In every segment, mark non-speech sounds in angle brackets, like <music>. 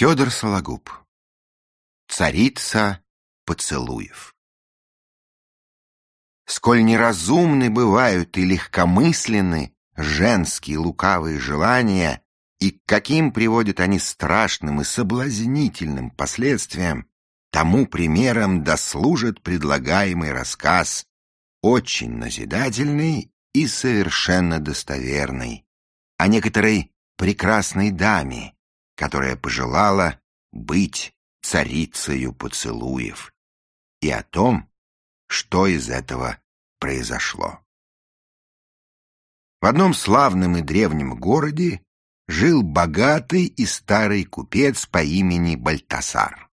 Федор Сологуб. Царица поцелуев. Сколь неразумны бывают и легкомысленны женские лукавые желания, и к каким приводят они страшным и соблазнительным последствиям, тому примером дослужит предлагаемый рассказ, очень назидательный и совершенно достоверный, о некоторой прекрасной даме, которая пожелала быть царицею поцелуев, и о том, что из этого произошло. В одном славном и древнем городе жил богатый и старый купец по имени Бальтасар.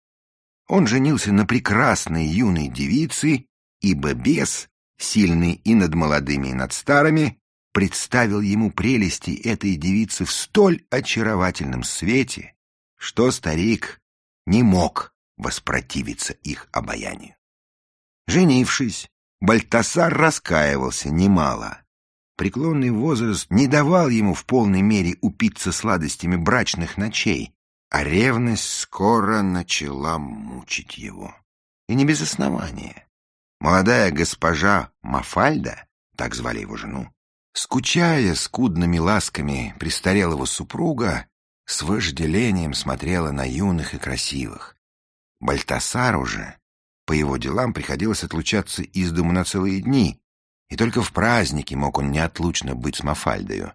Он женился на прекрасной юной девице, ибо бес, сильный и над молодыми, и над старыми, представил ему прелести этой девицы в столь очаровательном свете, что старик не мог воспротивиться их обаянию. Женившись, Бальтасар раскаивался немало. Преклонный возраст не давал ему в полной мере упиться сладостями брачных ночей, а ревность скоро начала мучить его. И не без основания. Молодая госпожа Мафальда, так звали его жену, Скучая скудными ласками престарелого супруга, с вожделением смотрела на юных и красивых. Бальтасар уже, по его делам, приходилось отлучаться из дому на целые дни, и только в праздники мог он неотлучно быть с Мафальдою.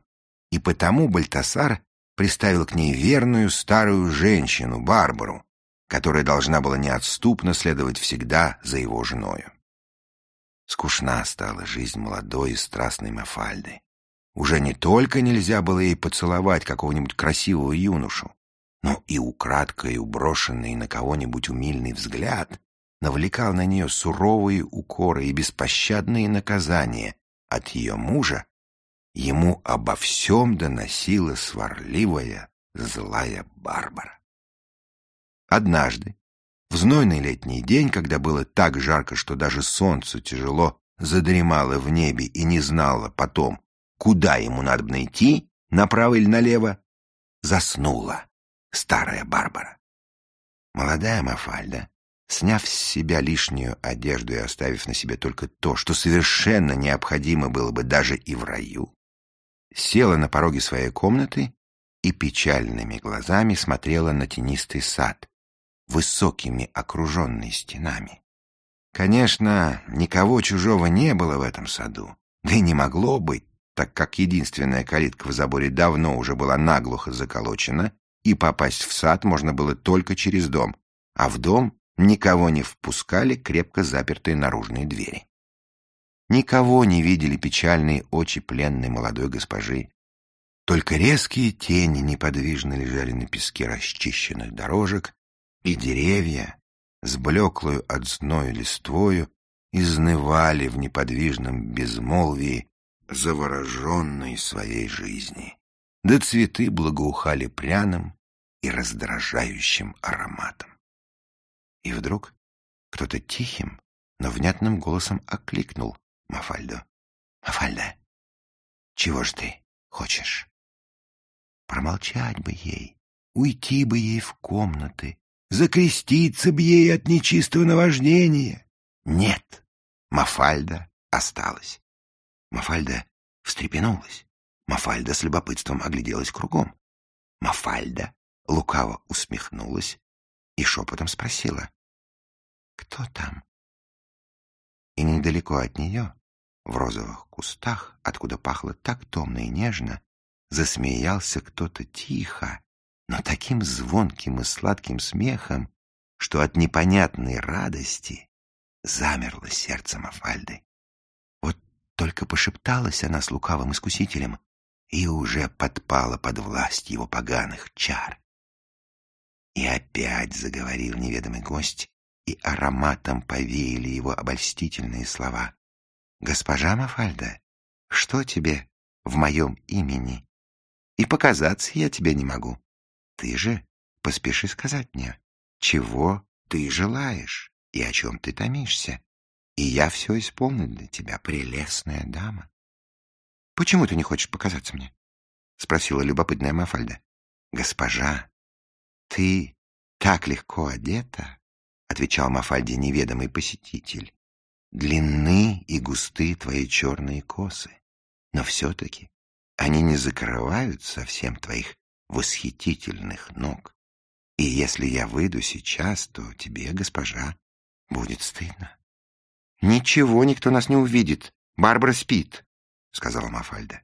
И потому Бальтасар приставил к ней верную старую женщину, Барбару, которая должна была неотступно следовать всегда за его женою. Скучна стала жизнь молодой и страстной Мафальды. Уже не только нельзя было ей поцеловать какого-нибудь красивого юношу, но и украдкой уброшенный на кого-нибудь умильный взгляд навлекал на нее суровые укоры и беспощадные наказания от ее мужа, ему обо всем доносила сварливая, злая Барбара. Однажды, в знойный летний день, когда было так жарко, что даже солнце тяжело задремало в небе и не знало потом, куда ему надо идти, направо или налево, заснула старая Барбара. Молодая Мафальда, сняв с себя лишнюю одежду и оставив на себе только то, что совершенно необходимо было бы даже и в раю, села на пороге своей комнаты и печальными глазами смотрела на тенистый сад, высокими окруженной стенами. Конечно, никого чужого не было в этом саду, да и не могло быть, так как единственная калитка в заборе давно уже была наглухо заколочена, и попасть в сад можно было только через дом, а в дом никого не впускали крепко запертые наружные двери. Никого не видели печальные очи пленной молодой госпожи. Только резкие тени неподвижно лежали на песке расчищенных дорожек, и деревья, с блеклую от зною листвою, изнывали в неподвижном безмолвии, завороженной своей жизни. Да цветы благоухали пряным и раздражающим ароматом. И вдруг кто-то тихим, но внятным голосом окликнул Мафальдо. «Мафальда, чего ж ты хочешь?» Промолчать бы ей, уйти бы ей в комнаты, закреститься б ей от нечистого наваждения. Нет, Мафальда осталась. Мафальда встрепенулась. Мафальда с любопытством огляделась кругом. Мафальда лукаво усмехнулась и шепотом спросила. «Кто там?» И недалеко от нее, в розовых кустах, откуда пахло так томно и нежно, засмеялся кто-то тихо, но таким звонким и сладким смехом, что от непонятной радости замерло сердце Мафальды. Вот только пошепталась она с лукавым искусителем и уже подпала под власть его поганых чар. И опять заговорил неведомый гость, и ароматом повеяли его обольстительные слова. «Госпожа Мафальда, что тебе в моем имени? И показаться я тебе не могу. Ты же поспеши сказать мне, чего ты желаешь и о чем ты томишься, и я все исполню для тебя, прелестная дама. — Почему ты не хочешь показаться мне? — спросила любопытная Мафальда. — Госпожа, ты так легко одета, — отвечал Мафальде неведомый посетитель. Длинны и густы твои черные косы, но все-таки они не закрывают совсем твоих восхитительных ног. И если я выйду сейчас, то тебе, госпожа, будет стыдно. — Ничего, никто нас не увидит. Барбара спит, — сказала Мафальда.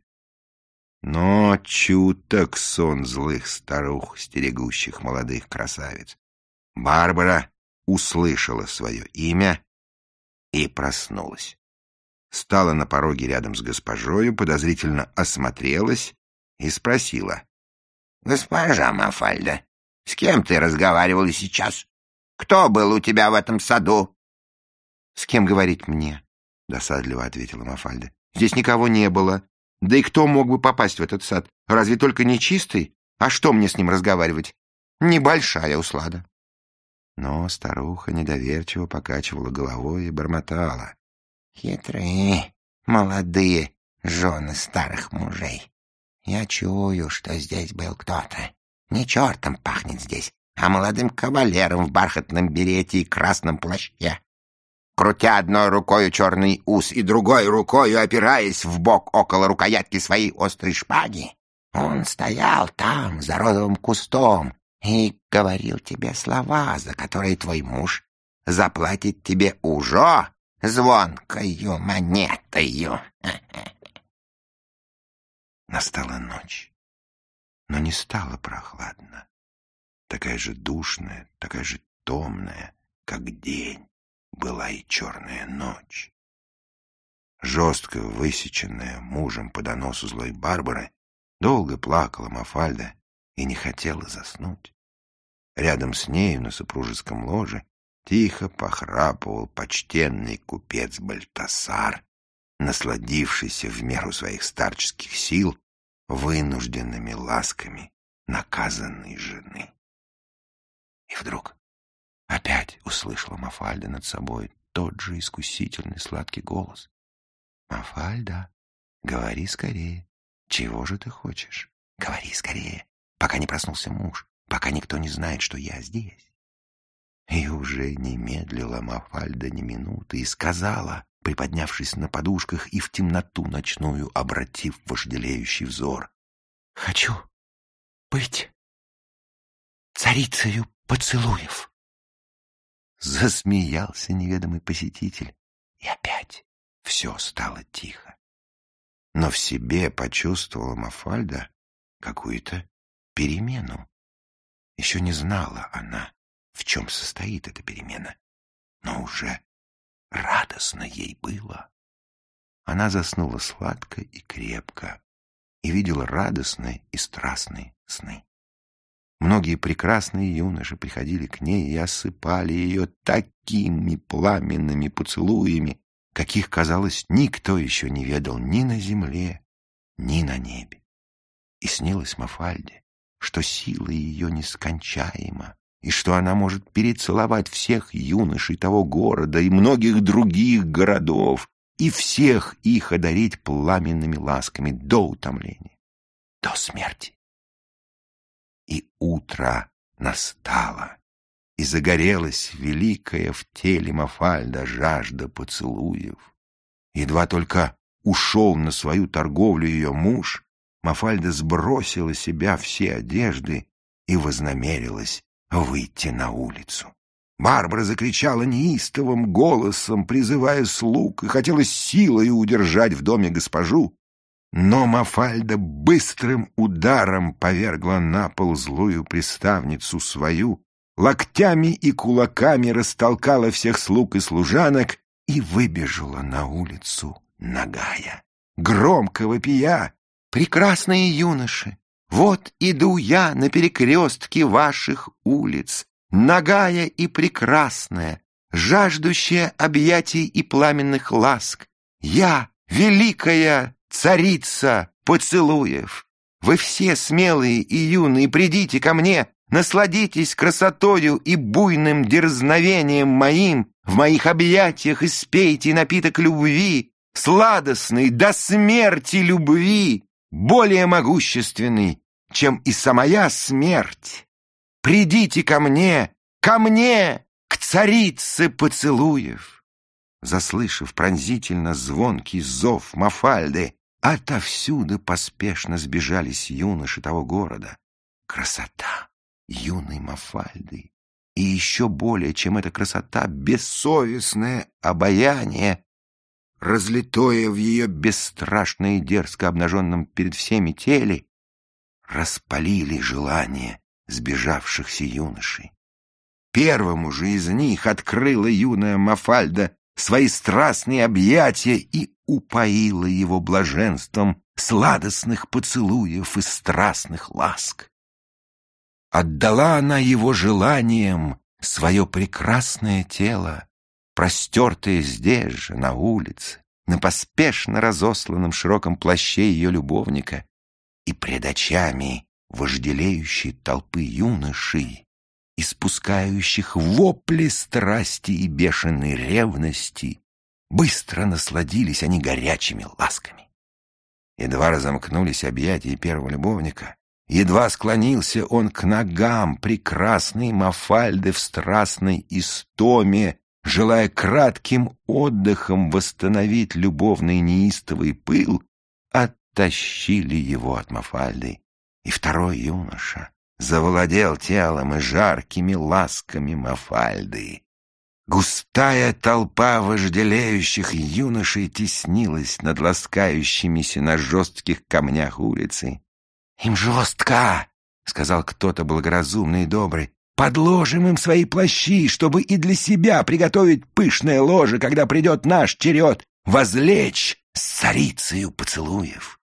Но чуток сон злых старух, стерегущих молодых красавиц. Барбара услышала свое имя и проснулась. Стала на пороге рядом с госпожою, подозрительно осмотрелась и спросила. — Госпожа Мафальда, с кем ты разговаривала сейчас? Кто был у тебя в этом саду? — С кем говорить мне? — досадливо ответила Мафальда. — Здесь никого не было. Да и кто мог бы попасть в этот сад? Разве только нечистый? А что мне с ним разговаривать? Небольшая услада. Но старуха недоверчиво покачивала головой и бормотала. Хитрые, молодые жены старых мужей. Я чую, что здесь был кто-то. Не чертом пахнет здесь, а молодым кавалером в бархатном берете и красном плаще крутя одной рукой черный ус и другой рукой опираясь в бок около рукоятки своей острой шпаги, он стоял там, за розовым кустом, и говорил тебе слова, за которые твой муж заплатит тебе уже звонкою монетою. <laughs> Настала ночь, но не стало прохладно. Такая же душная, такая же томная, как день была и черная ночь. Жестко высеченная мужем по доносу злой Барбары, долго плакала Мафальда и не хотела заснуть. Рядом с нею на супружеском ложе тихо похрапывал почтенный купец Бальтасар, насладившийся в меру своих старческих сил вынужденными ласками наказанной жены. И вдруг Опять услышала Мафальда над собой тот же искусительный сладкий голос. «Мафальда, говори скорее. Чего же ты хочешь? Говори скорее, пока не проснулся муж, пока никто не знает, что я здесь». И уже не медлила Мафальда ни минуты и сказала, приподнявшись на подушках и в темноту ночную обратив вожделеющий взор, «Хочу быть царицею поцелуев». Засмеялся неведомый посетитель, и опять все стало тихо. Но в себе почувствовала Мафальда какую-то перемену. Еще не знала она, в чем состоит эта перемена, но уже радостно ей было. Она заснула сладко и крепко и видела радостные и страстные сны. Многие прекрасные юноши приходили к ней и осыпали ее такими пламенными поцелуями, каких, казалось, никто еще не ведал ни на земле, ни на небе. И снилось Мафальде, что сила ее нескончаема, и что она может перецеловать всех юношей того города и многих других городов, и всех их одарить пламенными ласками до утомления, до смерти и утро настало, и загорелась великая в теле Мафальда жажда поцелуев. Едва только ушел на свою торговлю ее муж, Мафальда сбросила себя все одежды и вознамерилась выйти на улицу. Барбара закричала неистовым голосом, призывая слуг, и хотела силой удержать в доме госпожу, но Мафальда быстрым ударом повергла на пол злую приставницу свою, локтями и кулаками растолкала всех слуг и служанок и выбежала на улицу нагая, громко вопия. «Прекрасные юноши, вот иду я на перекрестке ваших улиц, нагая и прекрасная, жаждущая объятий и пламенных ласк. Я, великая царица поцелуев. Вы все смелые и юные, придите ко мне, насладитесь красотою и буйным дерзновением моим, в моих объятиях испейте напиток любви, сладостный до смерти любви, более могущественный, чем и самая смерть. Придите ко мне, ко мне, к царице поцелуев!» Заслышав пронзительно звонкий зов Мафальды, отовсюду поспешно сбежались юноши того города. Красота юной Мафальды и еще более, чем эта красота, бессовестное обаяние, разлитое в ее бесстрашно и дерзко обнаженном перед всеми теле, распалили желание сбежавшихся юношей. Первому же из них открыла юная Мафальда свои страстные объятия и упоила его блаженством сладостных поцелуев и страстных ласк. Отдала она его желанием свое прекрасное тело, простертое здесь же, на улице, на поспешно разосланном широком плаще ее любовника, и пред очами вожделеющей толпы юношей, испускающих вопли страсти и бешеной ревности, быстро насладились они горячими ласками. Едва разомкнулись объятия первого любовника, едва склонился он к ногам прекрасной Мафальды в страстной истоме, желая кратким отдыхом восстановить любовный неистовый пыл, оттащили его от Мафальды. И второй юноша завладел телом и жаркими ласками Мафальды. Густая толпа вожделеющих юношей теснилась над ласкающимися на жестких камнях улицы. «Им жестко!» — сказал кто-то благоразумный и добрый. «Подложим им свои плащи, чтобы и для себя приготовить пышное ложе, когда придет наш черед возлечь с царицею поцелуев»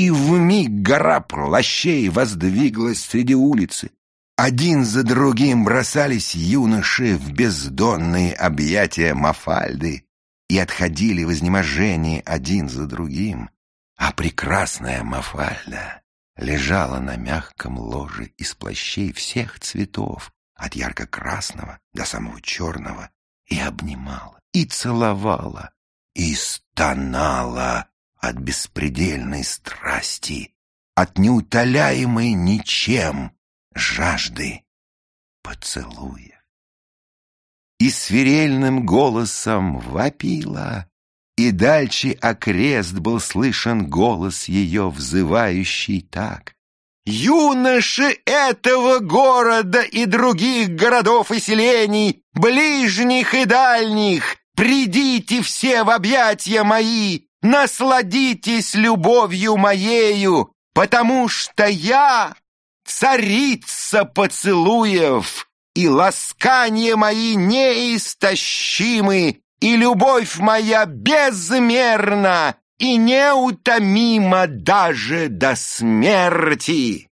и вмиг гора плащей воздвиглась среди улицы. Один за другим бросались юноши в бездонные объятия Мафальды и отходили в изнеможении один за другим, а прекрасная Мафальда лежала на мягком ложе из плащей всех цветов, от ярко-красного до самого черного, и обнимала, и целовала, и стонала от беспредельной страсти, от неутоляемой ничем жажды поцелуя. И свирельным голосом вопила, и дальше окрест был слышен голос ее, взывающий так. «Юноши этого города и других городов и селений, ближних и дальних, придите все в объятия мои, насладитесь любовью моею, потому что я царица поцелуев, и ласкания мои неистощимы, и любовь моя безмерна и неутомима даже до смерти.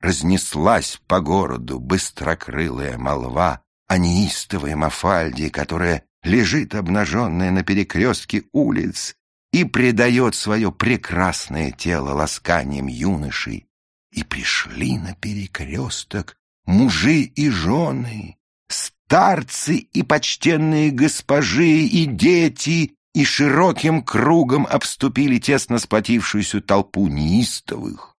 Разнеслась по городу быстрокрылая молва о неистовой Мафальде, которая лежит обнаженная на перекрестке улиц и предает свое прекрасное тело ласканием юношей. И пришли на перекресток мужи и жены, старцы и почтенные госпожи и дети, и широким кругом обступили тесно сплотившуюся толпу неистовых.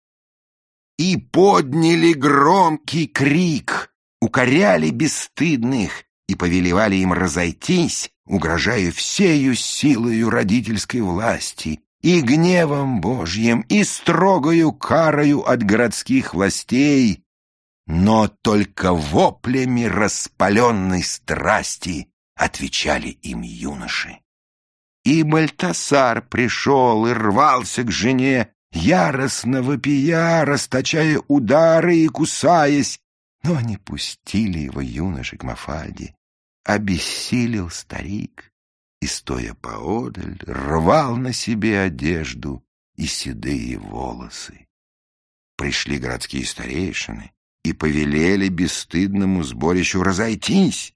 И подняли громкий крик, укоряли бесстыдных, и повелевали им разойтись, угрожая всею силою родительской власти и гневом Божьим, и строгою карою от городских властей, но только воплями распаленной страсти отвечали им юноши. И Бальтасар пришел и рвался к жене, яростно вопия, расточая удары и кусаясь, но они пустили его юноши к Мафальде, обессилел старик и, стоя поодаль, рвал на себе одежду и седые волосы. Пришли городские старейшины и повелели бесстыдному сборищу разойтись,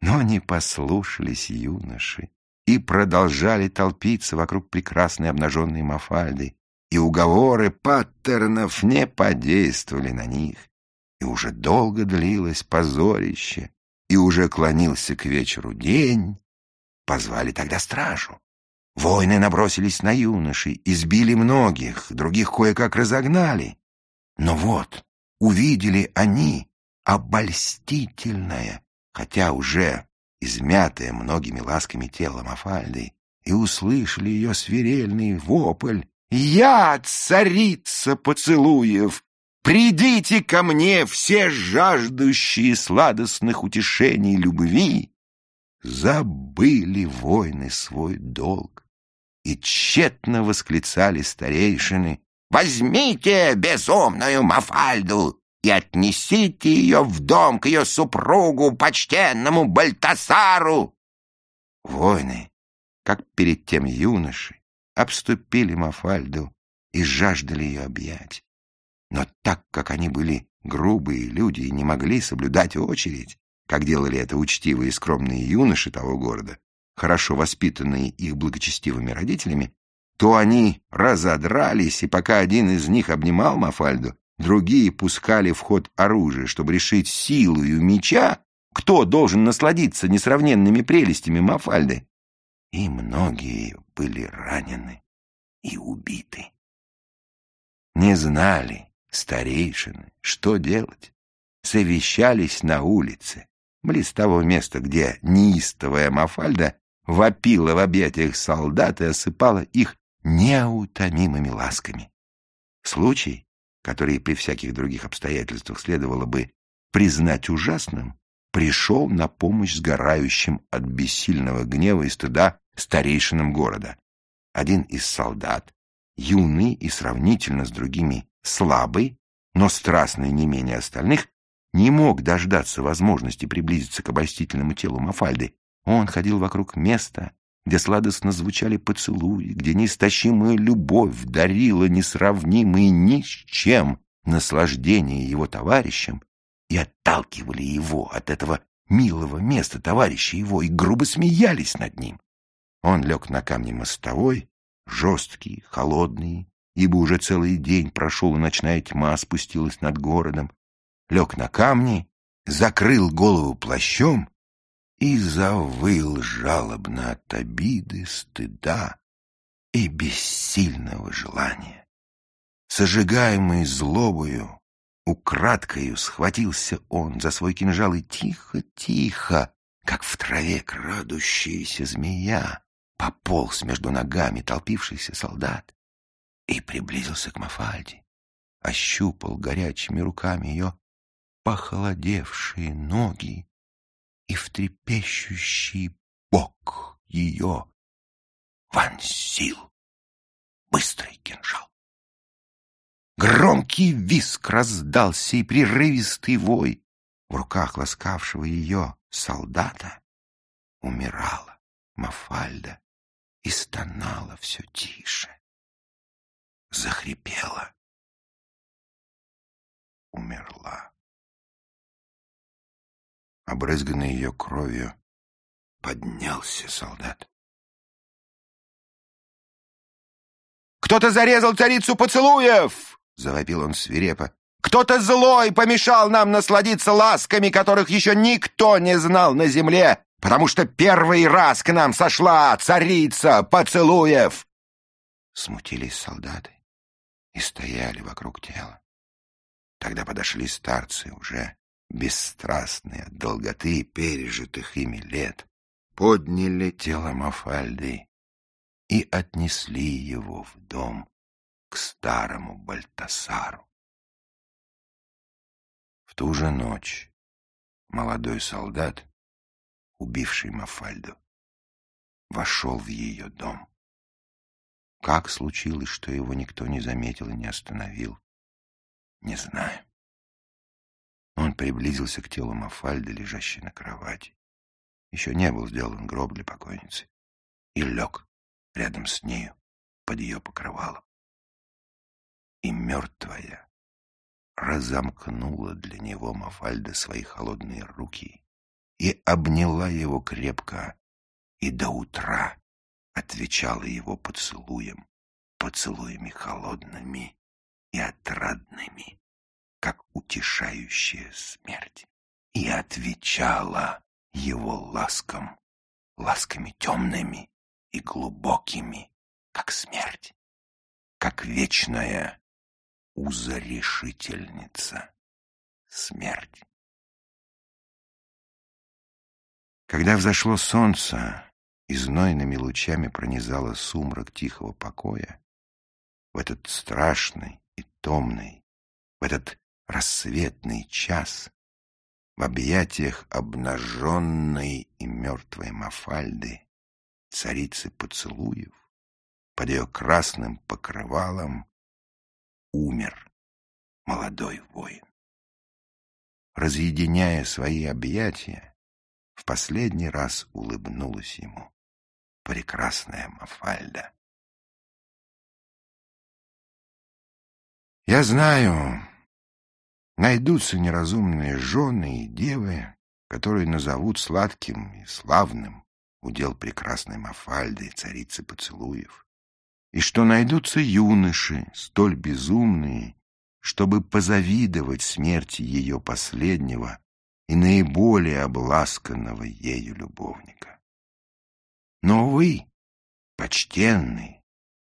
но не послушались юноши и продолжали толпиться вокруг прекрасной обнаженной Мафальды, и уговоры паттернов не подействовали на них, и уже долго длилось позорище, и уже клонился к вечеру день, позвали тогда стражу. Воины набросились на юношей, избили многих, других кое-как разогнали. Но вот увидели они обольстительное, хотя уже измятое многими ласками тело Мафальды, и услышали ее свирельный вопль «Я, царица поцелуев! Придите ко мне, все жаждущие сладостных утешений любви!» Забыли войны свой долг и тщетно восклицали старейшины «Возьмите безумную Мафальду и отнесите ее в дом к ее супругу, почтенному Бальтасару!» Войны, как перед тем юноши, обступили Мафальду и жаждали ее объять. Но так как они были грубые люди и не могли соблюдать очередь, как делали это учтивые и скромные юноши того города, хорошо воспитанные их благочестивыми родителями, то они разодрались, и пока один из них обнимал Мафальду, другие пускали в ход оружие, чтобы решить силою меча, кто должен насладиться несравненными прелестями Мафальды. И многие были ранены и убиты. Не знали старейшины, что делать. Совещались на улице, близ того места, где неистовая Мафальда вопила в объятиях солдат и осыпала их неутомимыми ласками. Случай, который при всяких других обстоятельствах следовало бы признать ужасным, пришел на помощь сгорающим от бессильного гнева и стыда старейшинам города. Один из солдат, юный и сравнительно с другими слабый, но страстный не менее остальных, не мог дождаться возможности приблизиться к обольстительному телу Мафальды. Он ходил вокруг места, где сладостно звучали поцелуи, где неистощимая любовь дарила несравнимые ни с чем наслаждение его товарищам и отталкивали его от этого милого места товарища его и грубо смеялись над ним. Он лег на камни мостовой, жесткий, холодный, ибо уже целый день прошел, и ночная тьма спустилась над городом. Лег на камни, закрыл голову плащом и завыл жалобно от обиды, стыда и бессильного желания. Сожигаемый злобою, украдкою схватился он за свой кинжал и тихо-тихо, как в траве крадущаяся змея, пополз между ногами толпившийся солдат и приблизился к Мафальде, ощупал горячими руками ее похолодевшие ноги и в трепещущий бок ее вонзил быстрый кинжал. Громкий виск раздался и прерывистый вой. В руках ласкавшего ее солдата умирала Мафальда и стонала все тише. Захрипела. Умерла. Обрызганный ее кровью, поднялся солдат. «Кто-то зарезал царицу поцелуев!» — завопил он свирепо. «Кто-то злой помешал нам насладиться ласками, которых еще никто не знал на земле! потому что первый раз к нам сошла царица поцелуев!» Смутились солдаты и стояли вокруг тела. Тогда подошли старцы, уже бесстрастные от долготы пережитых ими лет, подняли тело Мафальды и отнесли его в дом к старому Бальтасару. В ту же ночь молодой солдат убивший Мафальду, вошел в ее дом. Как случилось, что его никто не заметил и не остановил, не знаю. Он приблизился к телу Мафальды, лежащей на кровати. Еще не был сделан гроб для покойницы. И лег рядом с нею, под ее покрывалом. И мертвая разомкнула для него Мафальда свои холодные руки и обняла его крепко, и до утра отвечала его поцелуем, поцелуями холодными и отрадными, как утешающая смерть, и отвечала его ласкам, ласками темными и глубокими, как смерть, как вечная узорешительница. смерть. Когда взошло солнце и знойными лучами пронизало сумрак тихого покоя, в этот страшный и томный, в этот рассветный час, в объятиях обнаженной и мертвой Мафальды, царицы поцелуев, под ее красным покрывалом умер молодой воин. Разъединяя свои объятия, в последний раз улыбнулась ему прекрасная Мафальда. Я знаю, найдутся неразумные жены и девы, которые назовут сладким и славным удел прекрасной Мафальды, царицы поцелуев, и что найдутся юноши, столь безумные, чтобы позавидовать смерти ее последнего и наиболее обласканного ею любовника. Но вы, почтенные,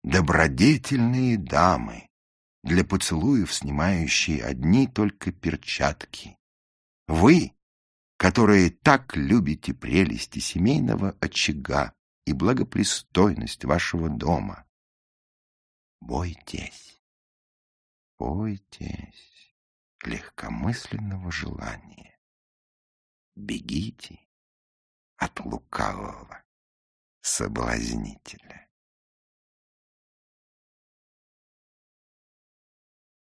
добродетельные дамы, для поцелуев снимающие одни только перчатки. Вы, которые так любите прелести семейного очага и благопристойность вашего дома, бойтесь, бойтесь легкомысленного желания. Бегите от лукавого соблазнителя.